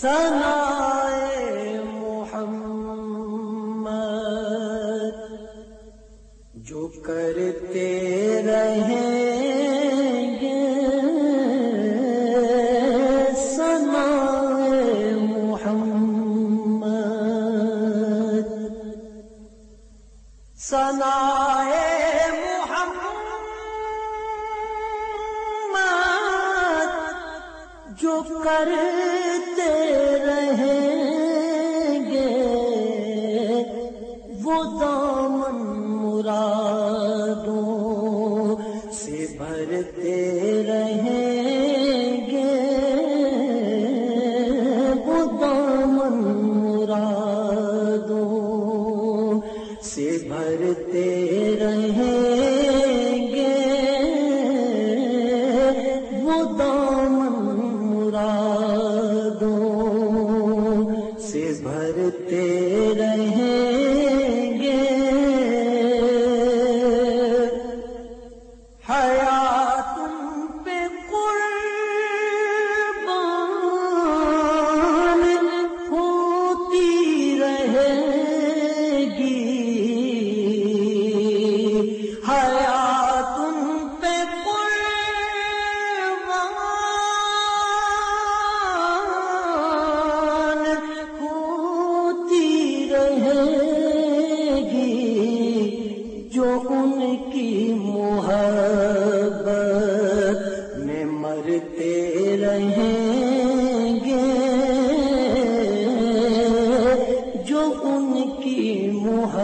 سنا محمد۔ جو کرتے رہیں گے سنا محمد۔ سنا محمد جو کرتے مرادوں سے بھرتے رہیں گے۔ وہ مرادوں سے بھرتے رہیں گے۔ وہ مرادوں سے بھرتے رہیں کرتے رہیں گے۔ جو ان کی محبت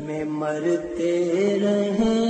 میں مرتے رہیں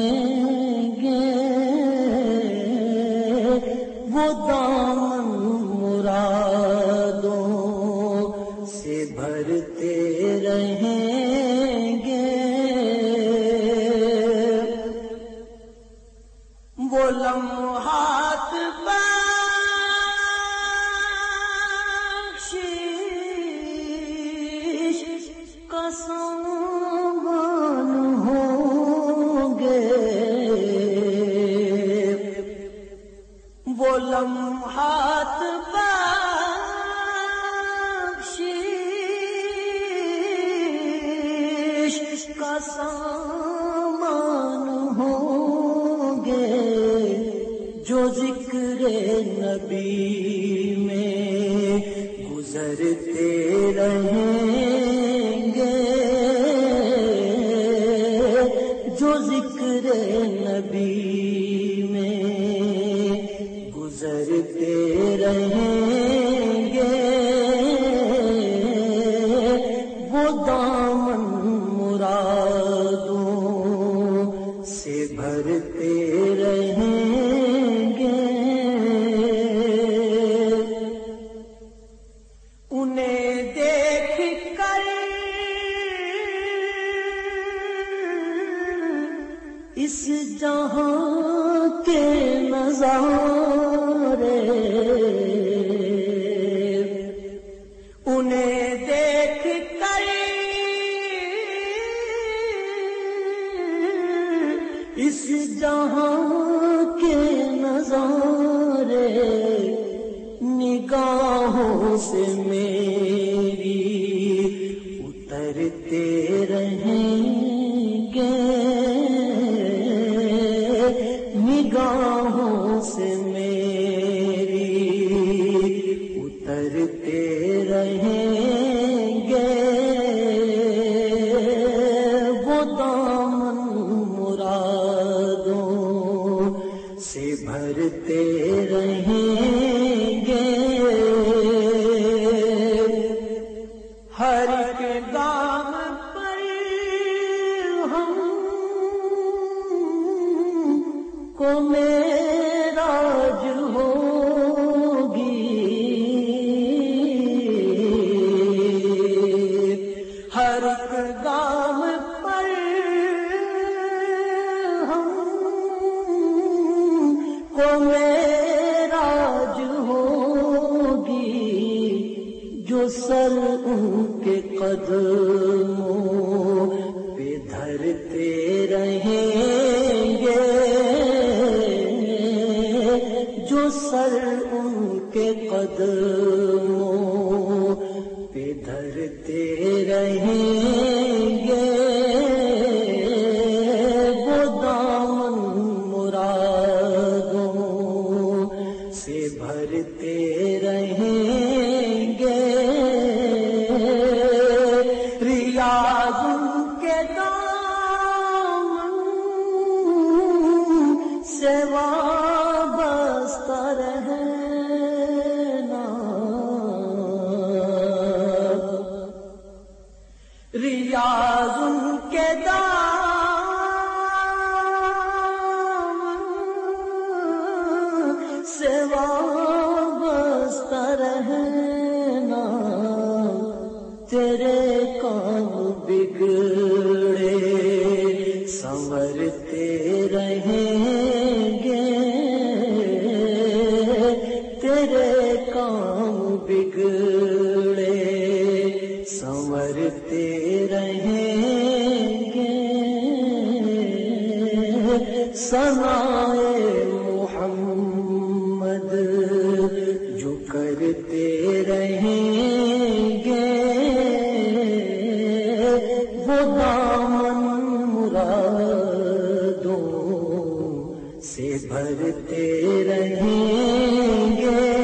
نبی میں گزرتے رہیں گے۔ جو ذکر نبی میں گزرتے رہیں اس جہاں کے نظارے انہیں دیکھ کر اس جہاں کے نظارے نگاہوں سے میری اترتے رہیں گے۔ نگاہوں سے کو میراج ہوگی جو سر ان کے قدموں پہ دھرتے رہیں گے، جو سر ان کے قدموں پہ دھرتے رہیں کے دامن سے وابستہ رہنا۔ ریاض ان کے دامن سے وابستہ رہنا۔ تیرے تیرے کام بگڑے سنورتے رہیں گے۔ سنائے محمد جو کرتے رہیں گے۔ وہ دامن مرادوں سے بھرتے رہیں گے۔